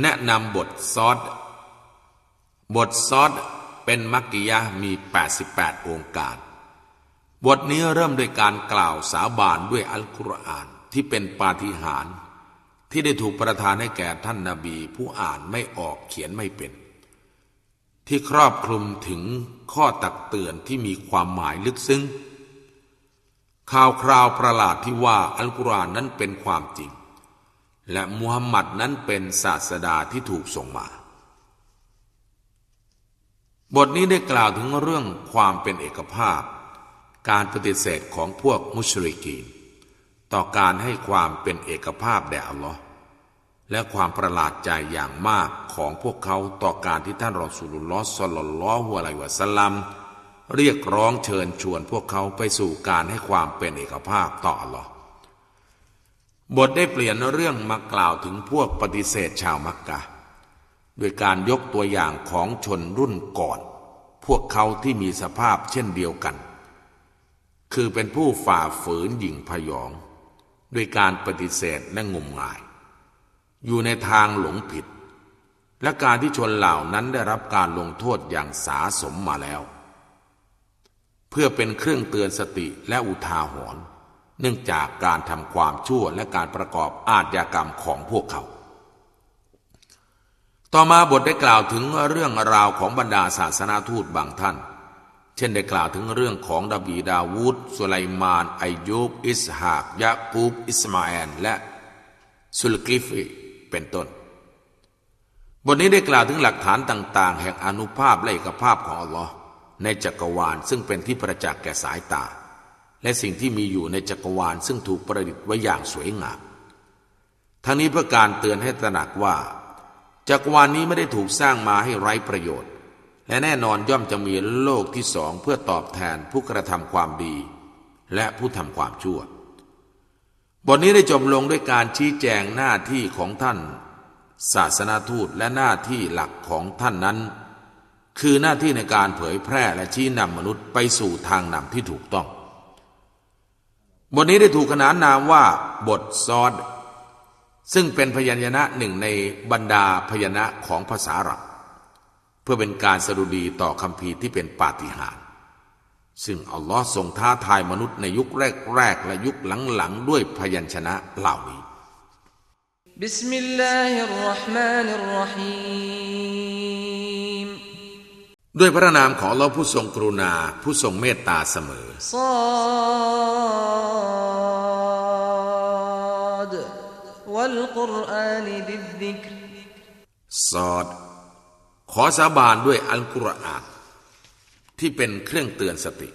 แนะนำบทซอด บทซอดเป็นมักกิยะมี 88 องค์การ บทนี้เริ่มด้วยการกล่าวสาบานด้วยอัลกุรอานที่เป็นปาฏิหาริย์ที่ได้ถูกประทานให้แก่ท่านนาบีผู้อ่านไม่ออกเขียนไม่เป็น ที่ครอบคลุมถึงข้อตักเตือนที่มีความหมายลึกซึ้งข่าวคราวประหลาดที่ว่าอัลกุรอานนั้นเป็นความจริง และมุฮัมมัดนั้นเป็นศาสดาที่ถูกส่งมา บทนี้ได้กล่าวถึงเรื่องความเป็นเอกภาพ การปฏิเสธของพวกมุชริกีน ต่อการให้ความเป็นเอกภาพแด่อัลลอฮ์และความประหลาดใจอย่างมากของพวกเขาต่อการที่ท่านรอสูลุลลอฮ์สลลลอฮุอะลัยวะสลลัมเรียกร้องเชิญชวนพวกเขาไปสู่การให้ความเป็นเอกภาพต่ออัลลอฮ์ บทได้เปลี่ยนเรื่องมากล่าวถึงพวกปฏิเสธชาวมักกะโดยการยกตัวอย่างของชนรุ่นก่อน พวกเขาที่มีสภาพเช่นเดียวกัน คือเป็นผู้ฝ่าฝืนหยิ่งพยอง ด้วยการปฏิเสธและงมงาย อยู่ในทางหลงผิด และการที่ชนเหล่านั้นได้รับการลงโทษอย่างสาสมมาแล้ว เพื่อเป็นเครื่องเตือนสติและอุทาหรณ์ เนื่องจากการทำความชั่วและการประกอบอาชญากรรมของพวกเขา ต่อมาบทได้กล่าวถึงเรื่องราวของบรรดาศาสนาทูตบางท่าน เช่นได้กล่าวถึงเรื่องของดาบีดาวูดสุไลมานอายุบอิสฮากยะกูบอิสมาแอนและสุลกิฟีเป็นต้น บทนี้ได้กล่าวถึงหลักฐานต่าง ๆ แห่งอนุภาพและเอกภาพของอัลลอฮ์ในจักรวาลซึ่งเป็นที่ประจักษ์แก่สายตา และสิ่งที่มีอยู่ในจักรวาลซึ่งถูกประดิษฐ์ไว้อย่างสวยงามทั้งนี้เพื่อการเตือนให้ตระหนักว่า จักรวาลนี้ไม่ได้ถูกสร้างมาให้ไร้ประโยชน์ และแน่นอนย่อมจะมีโลกที่สองเพื่อตอบแทนผู้กระทำความดี และผู้ทำความชั่ว บทนี้ได้จบลงด้วยการชี้แจงหน้าที่ของท่าน ศาสนาทูตและหน้าที่หลักของท่านนั้น คือหน้าที่ในการเผยแพร่และชี้นำมนุษย์ไปสู่ทางนำที่ถูกต้อง บทนี้ได้ถูกขนานนามว่าบทซอด ซึ่งเป็นพยัญชนะหนึ่งในบรรดาพยัญชนะของภาษาอับ เพื่อเป็นการสรุดีต่อคำพีที่เป็นปาฏิหาริย์ซึ่งอัลลอฮ์ทรงท้าทายมนุษย์ในยุคแรกๆและยุคหลังๆ ด้วยพยัญชนะเหล่านี้ บิสมิลลาฮิรราะห์มานิรราะฮีม ด้วยพระนามของอัลลอฮ์ผู้ทรงกรุณาผู้ทรงเมตตาเสมอซาดวัลกุรอานิดิดิกซอด ขอสาบานด้วยอัลกุรอานที่เป็นเครื่องเตือนสติ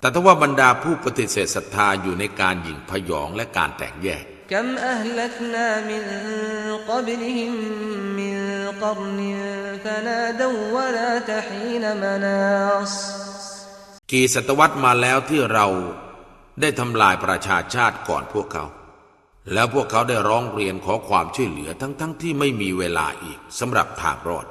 แต่ถ้าว่าบรรดาผู้ปฏิเสธศรัทธาอยู่ในการหยิ่งพยองและการแตกแยก กี่ศตวรรษมาแล้วที่เราได้ทำลายประชาชาติก่อนพวกเขา แล้วพวกเขาได้ร้องเรียนขอความช่วยเหลือทั้งๆทที่ไม่มีเวลาอีกสำหรับทางรอด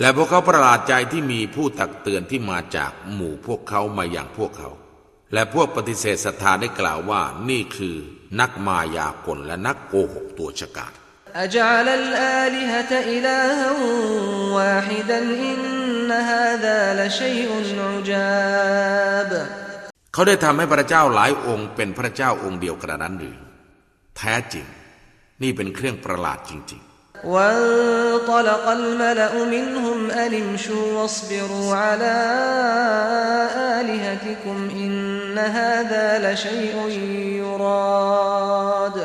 และพวกเขาประหลาดใจที่มีผู้ตักเตือนที่มาจากหมู่พวกเขามาอย่างพวกเขา และพวกปฏิเสธศรัทธาได้กล่าวว่านี่คือนักมายากลและนักโกหกตัวฉกาจเขาได้ทำให้พระเจ้าหลายองค์เป็นพระเจ้าองค์เดียวกระนั้นหรือ แท้จริง นี่เป็นเครื่องประหลาดจริง ๆ وانطلق الملأ منهم أن امشوا واصبروا على آلهتكم إن هذا لشيء يراد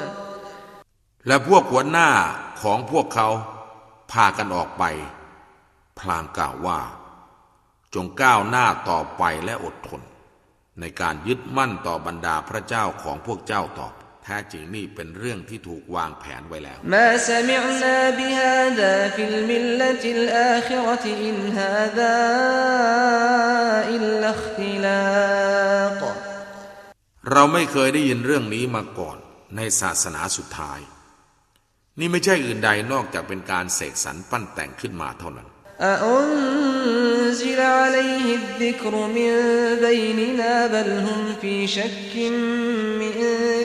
และพวกหัวหน้าของพวกเขาพากันออกไป พลางกล่าวว่า จงก้าวหน้าต่อไปและอดทน ในการยึดมั่นต่อบรรดาพระเจ้าของพวกเจ้าต่อไป แท้จริงนี่เป็นเรื่องที่ถูกวางแผนไว้แล้วมما سمعنا بهذا في الملة الآخرة إن هذا إلا اختلاقเราไม่เคยได้ยินเรื่องนี้มาก่อนในศาสนาสุดท้าย นี่ไม่ใช่อื่นใดนอกจากเป็นการเสกสรรปั้นแต่งขึ้นมาเท่านั้น أأنزل عليه الذكر من بيننا بل هم في شك من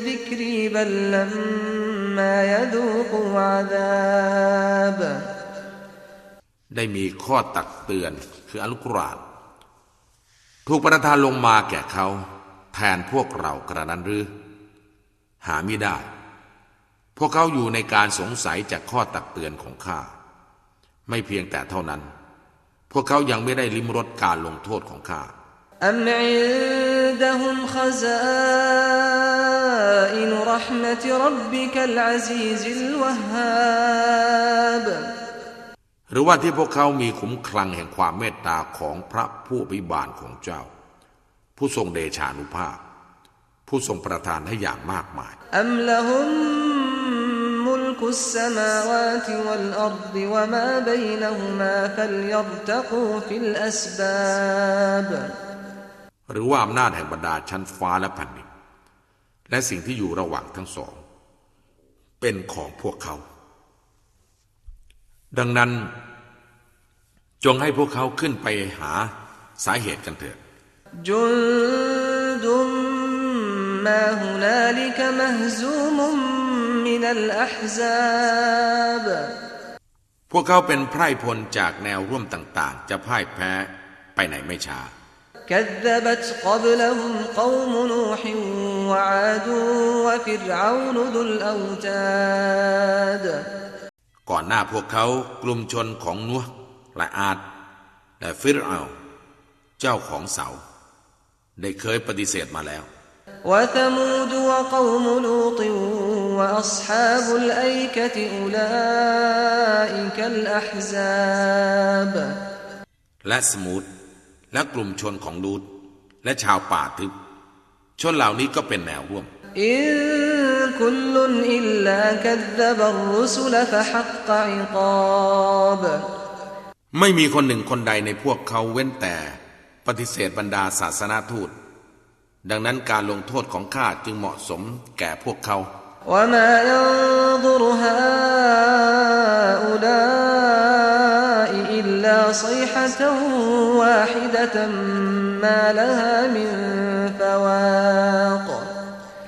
ذكري بل لما يذوقوا عذاب ได้มีข้อตักเตือนคืออัลกุรอานถูกประทานลงมาแก่เขาแทนพวกเรากระนั้นหรือ หาไม่ได้ พวกเขาอยู่ในการสงสัยจากข้อตักเตือนของข้า ไม่เพียงแต่เท่านั้น พวกเขายังไม่ได้ลิ้มรสการลงโทษของข้าหรือว่าที่พวกเขามีขุมคลังแห่งความเมตตาของพระผู้บิบาลของเจ้า ผู้ทรงเดชานุภาพ ผู้ทรงประทานให้อย่างมากมาย ملك السماوات والأرض وما بينهما فليرتقوا في الأسباب หรือว่าอำนาจแห่งบรรดาชั้นฟ้าและแผ่นดินและสิ่งที่อยู่ระหว่างทั้งสอง เป็นของพวกเขา ดังนั้น จงให้พวกเขาขึ้นไปหาสาเหตุกันเถิด جند ما هنالك مهزوم من الأحزاب พวกเขาเป็นไพร่พลจากแนวร่วมต่างๆ จะพ่ายแพ้ไปไหนไม่ช้า كذبت قبلهم قوم نوح وعاد وفرعون ذو الأوتاد ก่อนหน้าพวกเขากลุ่มชนของนัวและอาดและฟิรเอาเจ้าของเสา ได้เคยปฏิเสธมาแล้ว وثمود وقوم لوط وأصحاب الأيكة أولئك الأحزاب และสมูทและกลุ่มชนของลูดและชาวป่าทึบ ชนเหล่านี้ก็เป็นแนวร่วม إن كل إلا كذب الرسل فحق عقاب ไม่มีคนหนึ่งคนใดในพวกเขาเว้นแต่ปฏิเสธบรรดาศาสนาทูต ดังนั้นการลงโทษของข้าจึงเหมาะสมแก่พวกเขา وما ينظر هؤلاء إلا صيحة واحدة ما لها من فواق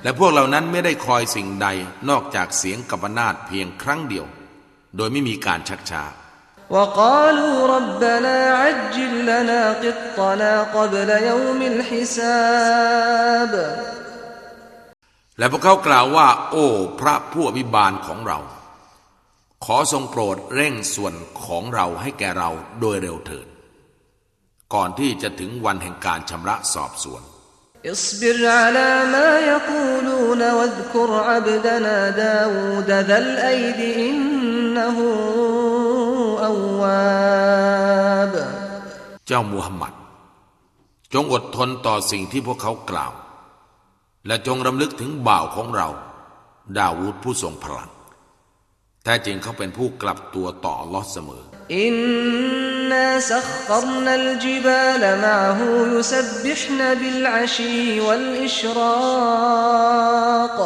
และพวกเหล่านั้นไม่ได้คอยสิ่งใดนอกจากเสียงกัปนาตเพียงครั้งเดียว โดยไม่มีการชักช้า وقالوا ربنا عجل لنا قطنا قبل يوم الحساب และพวกเขากล่าวว่า โอ้ พระผู้อภิบาลของเรา ขอทรงโปรดเร่งส่วนของเราให้แก่เราโดยเร็วเถิด ก่อนที่จะถึงวันแห่งการชำระสอบสวน اصبر على ما يقولون واذكر عبدنا داود ذا الأيد إنه จ้ามูฮัมหมัด จงอดทนต่อสิ่งที่พวกเขากล่าว และจงรำลึกถึงบ่าวของเรา ดาวูดผู้ทรงพลังแท้จริงเขาเป็นผู้กลับตัวต่อลอเสมอ อินนาสัคครนัลจิบาลมาหูยุสบิหนบิลอาชีวัลอิชรัก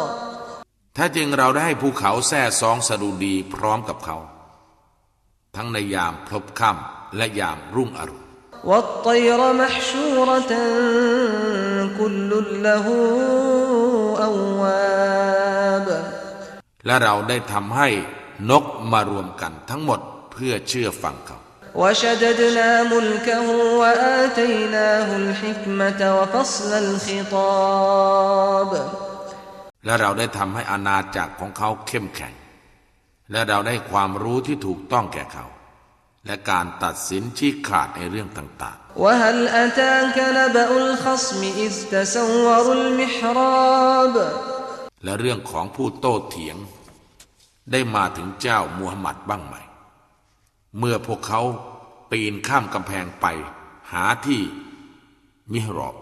แท้จริงเราได้ภูเขาแท่ซองสะดุดีพร้อมกับเขา ทั้งในยามพลบค่ำและยามรุ่งอรุณ والطير محشورة كل له أواب และเราได้ทำให้นกมารวมกันทั้งหมดเพื่อเชื่อฟังเขา وشددنا ملكه وآتيناه الحكمة وفصل الخطاب และเราได้ทำให้อาณาจักรของเขาเข้มแข็ง และเราได้ความรู้ที่ถูกต้องแก่เขา และการตัดสินชี้ขาดในเรื่องต่าง وهل أتاك نبأ الخصم إذ تسوروا المحراب ๆ และเรื่องของผู้โต้เถียง ได้มาถึงเจ้ามูฮัมหมัดบ้างไหม เมื่อพวกเขาปีนข้ามกำแพงไป หาที่มิฮรอบ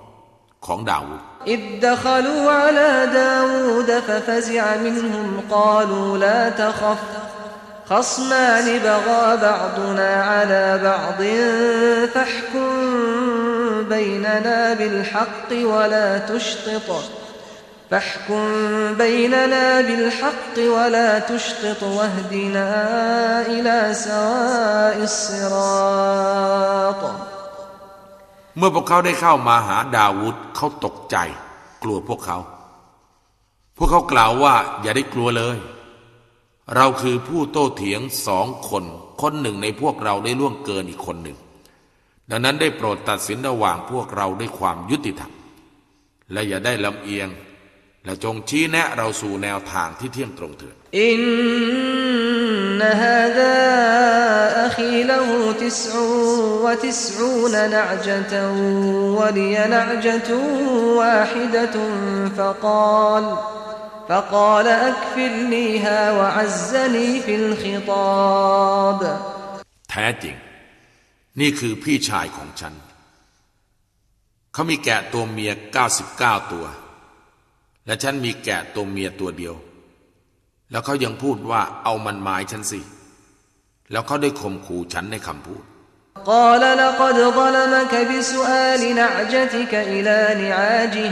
ของดาวูด إذ دخلوا على داود ففزع منهم قالوا لا تخف خصمان بغى بعضنا على بعض فاحكم بيننا بالحق ولا تشطط فاحكم بيننا بالحق ولا تشطط واهدنا إلى سواء الصراط เมื่อพวกเขาได้เข้ามาหาดาวุธเขาตกใจ กลัวพวกเขา พวกเขากล่าวว่าอย่าได้กลัวเลย เราคือผู้โต้เถียงสองคน คนหนึ่งในพวกเราได้ล่วงเกินอีกคนหนึ่ง ดังนั้นได้โปรดตัดสินระหว่างพวกเราด้วยความยุติธรรม และอย่าได้ลำเอียง และจงชี้แนะเราสู่แนวทางที่เที่ยงตรงเถิดอินนฮาดาอัคีลูติสูวะติสูนนะจัตวะลีนะจัตวาฮิดะฟะกาล فقال أكفلنيها وعزني في الخطاب แท้จริง นี่คือพี่ชายของฉัน เขามีแกะตัวเมีย 99 ตัว และฉันมีแกะตัวเมียตัวเดียว แล้วเขายังพูดว่าเอามันหมายฉันสิ แล้วเขาได้ข่มขู่ฉันในคำพูด قال لقد ظلمك بسؤال نعجتك إلى نعاجه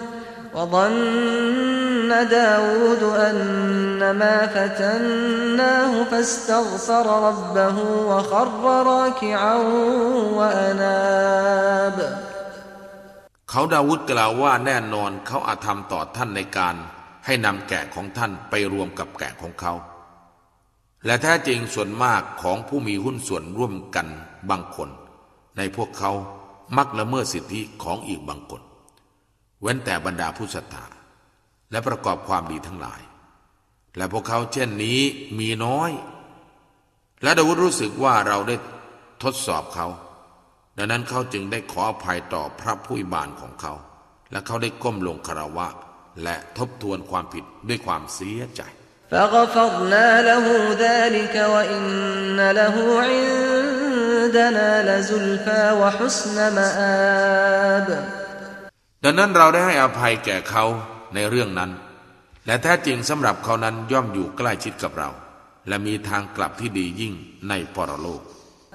وظن داود أنما فتناه فاستغفر ربه وخر راكعا وأناب เขาดาวุฒกล่าวว่าแน่นอนเขาอาจทำต่อท่านในการให้นำแกะของท่านไปรวมกับแกะของเขา และแท้จริงส่วนมากของผู้มีหุ้นส่วนร่วมกันบางคน ในพวกเขามักละเมิดสิทธิของอีกบางคน เว้นแต่บรรดาผู้ศรัทธาและประกอบความดีทั้งหลาย และพวกเขาเช่นนี้มีน้อย และดาวุฒรู้สึกว่าเราได้ทดสอบเขา ดังนั้นเขาจึงได้ขออภัยต่อพระผู้อิบานของเขา และเขาได้ก้มลงคารวะ และทบทวนความผิดด้วยความเสียใจ فغفرنا له ذلك وإن له عندنا لزلفى وحسن مآب ดังนั้นเราได้ให้อภัยแก่เขาในเรื่องนั้น และแท้จริงสำหรับเขานั้นย่อมอยู่ใกล้ชิดกับเรา และมีทางกลับที่ดียิ่งในปรโลก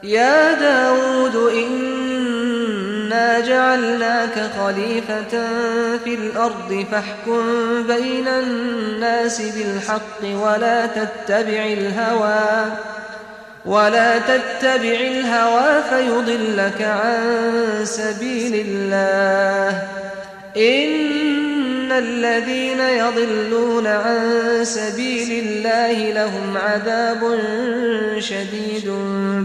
يا داود إنا جعلناك خليفة في الأرض فاحكم بين الناس بالحق ولا تتبع الهوى ولا تتبع الهوى فيضلك عن سبيل الله إن الذين يضلون عن سبيل الله لهم عذاب شديد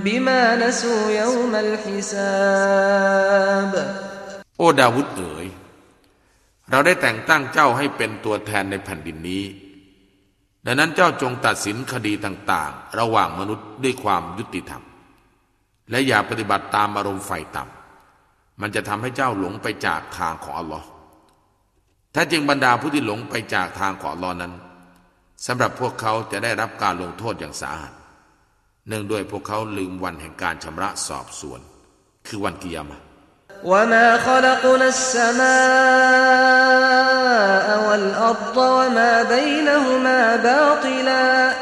بما نسوا يوم الحساب โอ้ดาวุฒเอ๋ยเราได้แต่งตั้งเจ้าให้เป็นตัวแทนในแผ่นดินนี้ ดังนั้นเจ้าจงตัดสินคดีต่างๆ ระหว่างมนุษย์ด้วยความยุติธรรม และอย่าปฏิบัติตามอารมณ์ไฟต่ำมันจะทำให้เจ้าหลงไปจากทางของอัลลอฮ์ ถ้าจริงบรรดาผู้ที่หลงไปจากทางของอัลลอฮ์นั้นสำหรับพวกเขาจะได้รับการลงโทษอย่างสาหัส เนื่องด้วยพวกเขาลืมวันแห่งการชำระสอบสวน คือวันกิยามะห์ وما خلقنا السماء والأرض وما بينهما باطلا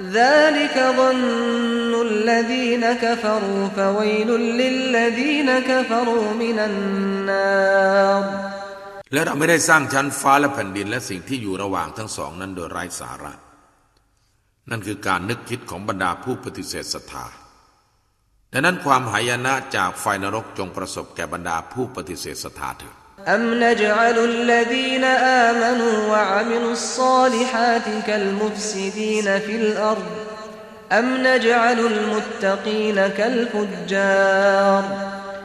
ذلك ظن الذين كفروا فويل للذين كفروا من النار และเราไม่ได้สร้างชั้นฟ้าและแผ่นดินและสิ่งที่อยู่ระหว่างทั้งสองนั้นโดยไร้สาระ นั่นคือการนึกคิดของบรรดาผู้ปฏิเสธศรัทธา ดังนั้นความหายนะจากไฟนรกจงประสบแก่บรรดาผู้ปฏิเสธศรัทธาเถิด أم نجعل الذين آمنوا وعملوا الصالحات كالمفسدين في الأرض أم نجعل المتقين كالفجار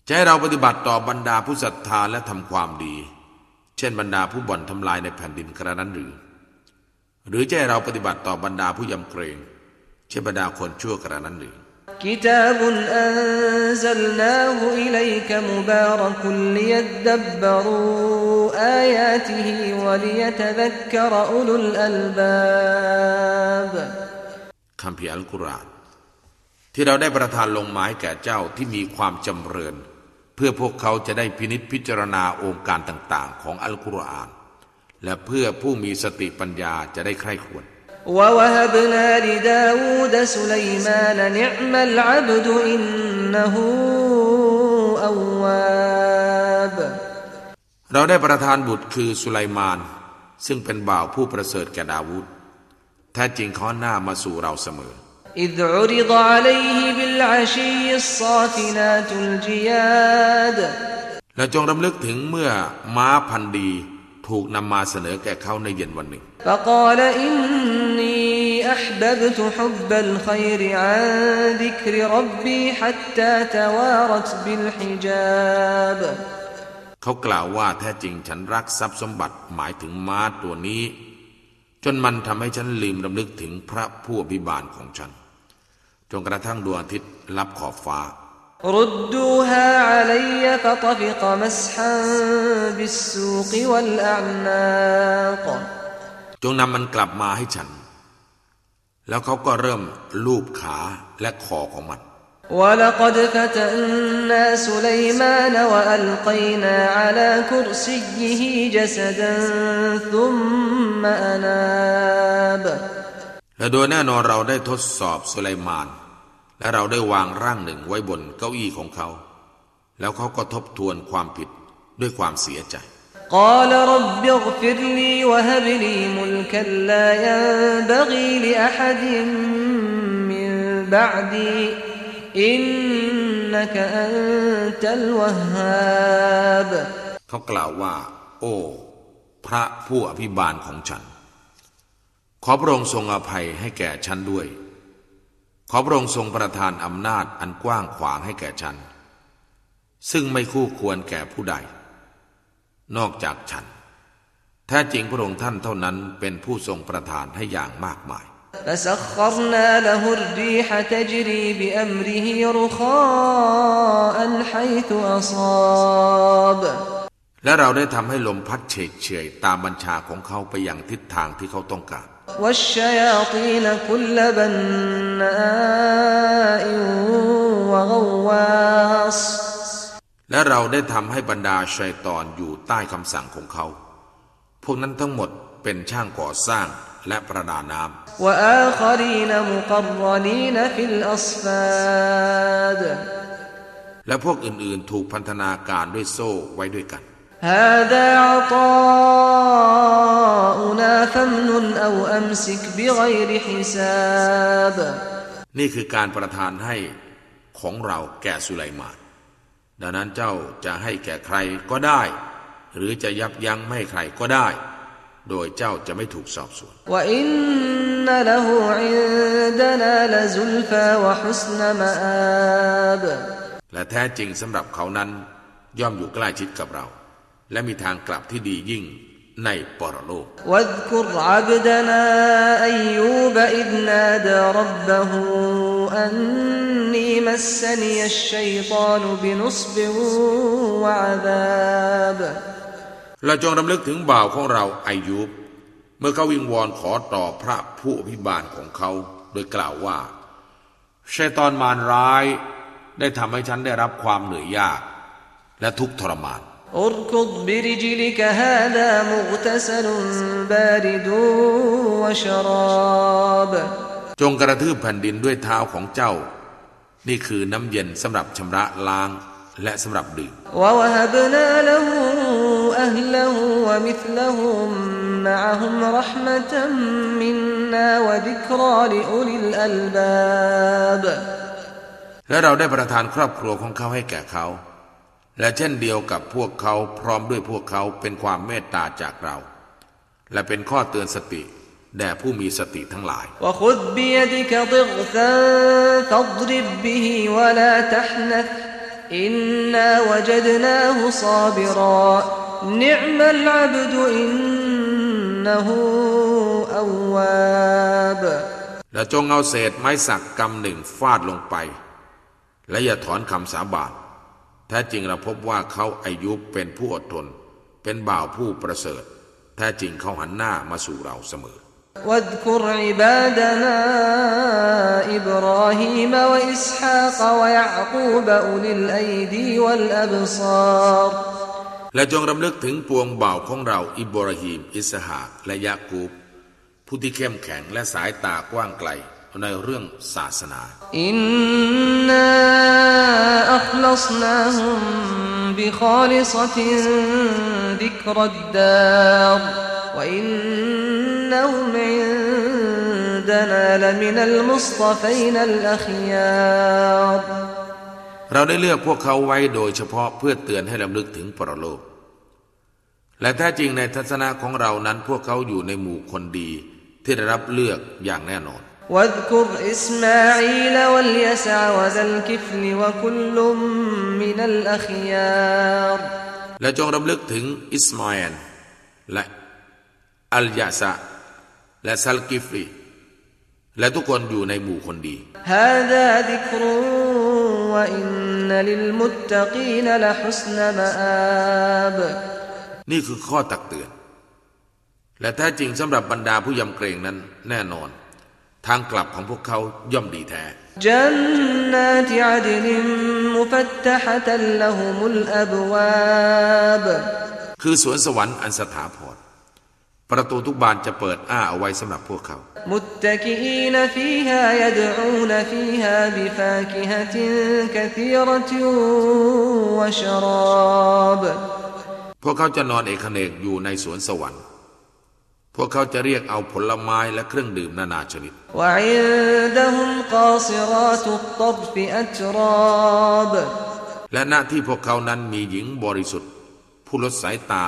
จะให้เราปฏิบัติต่อบรรดาผู้ศรัทธาและทำความดี เช่นบรรดาผู้บ่อนทำลายในแผ่นดินกระนั้นหรือ หรือจะให้เราปฏิบัติต่อบรรดาผู้ยำเกรง เช่นบรรดาคนชั่วกระนั้นหรือ كتاب أنزلناه إليك مبارك ليدبروا آياته وليتذكر أولو الألباب คำพีร์อัลกุรอานที่เราได้ประทานลงมาให้แก่เจ้าที่มีความจำเริญ เ พื่อพวกเขาจะได้พินิษพิจารณาองค์การต่างๆ ของอัลกุรอาน และเพื่อผู้มีสติปัญญาจะได้ใคร่ควรเราได้ประทานบุตรคือสุไลมาน ซึ่งเป็นบ่าวผู้ประเสริฐแก่ดาวุดแท้จริงข้อหน้ามาสู่เราเสมอ إذ عرض عليه بالعشي الصافنات الجياد และจงรำลึกถึงเมื่อม้าพันธุ์ดีถูกนำมาเสนอแก่เขาในเย็นวันหนึ่ง فقال إني أحببت حب الخير عن ذكر ربي حتى توارت بالحجاب เขากล่าวว่าแท้จริงฉันรักทรัพย์สมบัติหมายถึงม้าตัวนี้ จนมันทำให้ฉันลืมรำลึกถึงพระผู้อภิบาลของฉัน จนกระทั่งดวงอาทิตย์ลับขอบฟ้า ردوها علي فطفق مسحا بالسوق والأعناق จงนำมันกลับมาให้ฉัน แล้วเขาก็เริ่มลูบขาและคอของมัน ولقد فتنا سليمان وألقينا على كرسيه جسدا ثم أناب และโดยแน่นอนเราได้ทดสอบสุไลมาน และเราได้วางร่างหนึ่งไว้บนเก้าอี้ของเขา แล้วเขาก็ทบทวนความผิดด้วยความเสียใจ قال رب اغفر لي وهب لي ملكا لا ينبغي لأحد من بعدي إنك أنت الوهاب เขากล่าวว่า โอ้ พระผู้อภิบาลของฉัน ขอพระองค์ทรงอภัยให้แก่ฉันด้วย ขอพระองค์ทรงประทานอำนาจอันกว้างขวางให้แก่ฉัน ซึ่งไม่คู่ควรแก่ผู้ใด นอกจากฉัน แท้จริงพระองค์ท่านเท่านั้นเป็นผู้ทรงประทานให้อย่างมากมาย فسخرنا له الريح تجري بأمره رخاء حيث أصاب และเราได้ทำให้ลมพัดเฉกเฉยตามบัญชาของเขาไปอย่างทิศทางที่เขาต้องการ والشياطين كل بناء وغواص และเราได้ทำให้บรรดาชัยตอนอยู่ใต้คำสั่งของเขา พวกนั้นทั้งหมดเป็นช่างก่อสร้างและประดาน้ وآخرين مقرنين في الأصفاد ำและพวกอื่นๆถูกพันธนาการด้วยโซ่ไว้ด้วยกัน هذا عطاؤنا فامنن أو أمسك بغير حساب นี่คือการประทานให้ของเราแก่สุไลมาน ดังนั้นเจ้าจะให้แก่ใครก็ได้ หรือจะยับยั้งไม่ให้ใครก็ได้ โดยเจ้าจะไม่ถูกสอบสวน وإن له عندنا لزلفى وحسن مآب และแท้จริงสำหรับเขานั้นย่อมอยู่ใกล้ชิดกับเรา และมีทางกลับที่ดียิ่งในปรโลกวัดกุรอันาอายูาดรันับเราจงรำลึกถึงบ่าวของเราอายุบเมื่อเขาวิงวอนขอต่อพระผู้อภิบาลของเขา โดยกล่าวว่าชัยตอนมารร้าย ได้ทำให้ฉันได้รับความเหนื่อยยาก และทุกข์ทรมาน اركض برجلك هذا مغتسل بارد وشراب จงกระทืบแผ่นดินด้วยเท้าของเจ้า นี่คือน้ำเย็นสำหรับชำระล้างและสำหรับดื่ม ووهبنا له أهله ومثلهم معهم رحمة منا وذكرى لأولي الألباب และเราได้ประทานครอบครัวของเขาให้แก่เขา และเช่นเดียวกับพวกเขาพร้อมด้วยพวกเขาเป็นความเมตตาจากเรา และเป็นข้อเตือนสติ แด่ผู้มีสติทั้งหลายและจงเอาเศษไม้สักกำหนึ่งฟาดลงไป และอย่าถอนคำสาบาน แท้จริงเราพบว่าเขาอายุเป็นผู้อดทน เป็นบ่าวผู้ประเสริฐ แท้จริงเขาหันหน้ามาสู่เราเสมอ واذكر عبادنا إبراهيم وإسحاق ويعقوب أولي الأيدي والأبصار และจงรำลึกถึงปวงบ่าวของเราอิบราฮิมอิสหากและยากูบ ผู้ที่เข้มแข็งและสายตากว้างไกล ในเรื่องศาสนา إنا أخلصناهم بخالصة ذكرى الدار وإنهم عندنا لمن المصطفين الأخيارเราได้เลือกพวกเขาไว้โดยเฉพาะเพื่อเตือนให้รำลึกถึงปรโลก และแท้จริงในทัศนะของเรานั้นพวกเขาอยู่ในหมู่คนดีที่ได้รับเลือกอย่างแน่นอน واذكر إسماعيل واليسع وذا الكفل وكل من الأخيار และจงรำลึกถึงอิสมาเอลและอัลยาซะและซัลกิฟรีและทุกคนอยู่ในหมู่คนดี هذا ذكر وإن للمتقين لحسن مآب นี่คือข้อตักเตือน และแท้จริงสำหรับบรรดาผู้ยำเกรงนั้นแน่นอน ทางกลับของพวกเขาย่อมดีแท้คือสวนสวรรค์อันสถาพรประตูทุกบานจะเปิดอ้าเอาไว้สำหรับพวกเขา มุตตะกีนฟีฮา ยดูนฟีฮา บิฟากิฮติกะซีรตวชรอบ พวกเขาจะนอนเอกเนกอยู่ในสวนสวรรค์ พวกเขาจะเรียกเอาผลไม้และเครื่องดื่มนานาชนิดและหน้าที่พวกเขานั้นมีหญิงบริสุทธิ์ ผู้ลดสายตา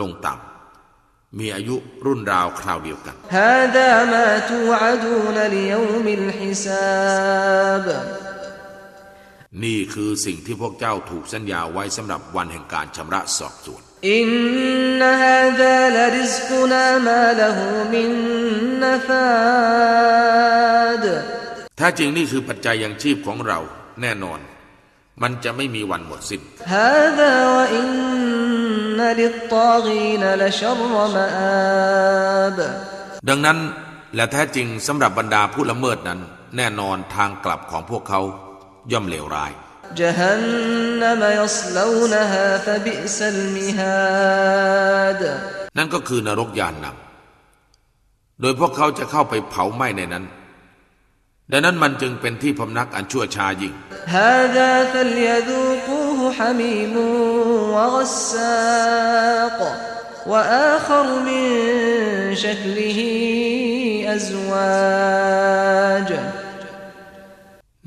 ลงต่ำมีอายุรุ่นราวคราวเดียวกัน นี่คือสิ่งที่พวกเจ้าถูกสัญญาไว้สำหรับวันแห่งการชำระสอบสวน อินนะฮาดาลริซกุนามาละหูมินนาฟาดถ้จริงนี่คือปัจจัยยังชีพของเราแน่นอน มันจะไม่มีวันหมดสิ้นهذا وإن للطاغين لشر مآبดังนั้นและแท้จริงสำหรับบรรดาผู้ละเมิดนั้น แน่นอนทางกลับของพวกเขาย่อมเลวร้าย جهنم يصلونها فبئس المهاد นั่นก็คือนรกยานนำโดยพวกเขาจะเข้าไปเผาไหม้ในนั้น ดังนั้นมันจึงเป็นที่พำนักอันชั่วช้ายิ่ง هذا فليذوقوه حميم وغساق وآخر من شكله أزواج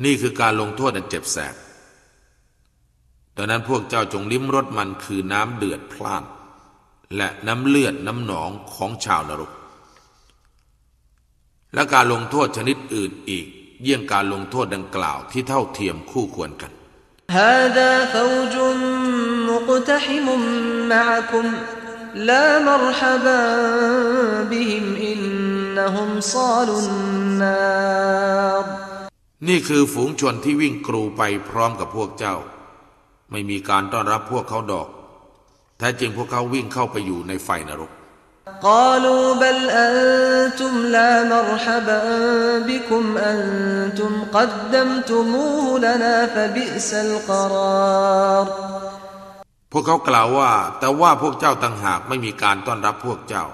นี่คือการลงโทษอันเจ็บแสบ ดังนั้นพวกเจ้าจงลิ้มรสมันคือน้ำเดือดพล่าน และน้ำเลือดน้ำหนองของชาวนรก และการลงโทษชนิดอื่นอีก เยี่ยงการลงโทษดังกล่าวที่เท่าเทียมคู่ควรกัน هذا فوج مقتحم معكم لا مرحبا بهم إنهم صالوا النار นี่คือฝูงชนที่วิ่งกรูไปพร้อมกับพวกเจ้า ไม่มีการต้อนรับพวกเขาดอก แท้จริงพวกเขาวิ่งเข้าไปอยู่ในไฟนรก قالوا بل أنتم لا مرحبا بكم أنتم قدمتموه لنا فبئس القرار พวกเขากล่าวว่า แต่ว่าพวกเจ้าต่างหากไม่มีการต้อนรับพวกเจ้า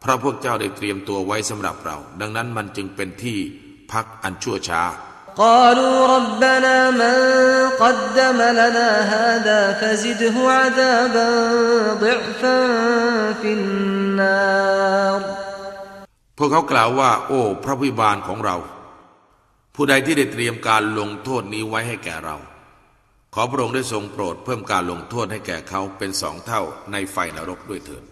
เพราะพวกเจ้าได้เตรียมตัวไว้สำหรับเรา ดังนั้นมันจึงเป็นที่พักอันชั่วช้า قالوا ربنا من قدم لنا هذا فزده عذابا ضعفا في النار พวกเขากล่าวว่า โอ้ พระวิบาลของเรา ผู้ใดที่ได้เตรียมการลงโทษนี้ไว้ให้แก่เรา ขอพระองค์ได้ทรงโปรดเพิ่มการลงโทษให้แก่เขาเป็นสองเท่าในไฟนรกด้วยเถิด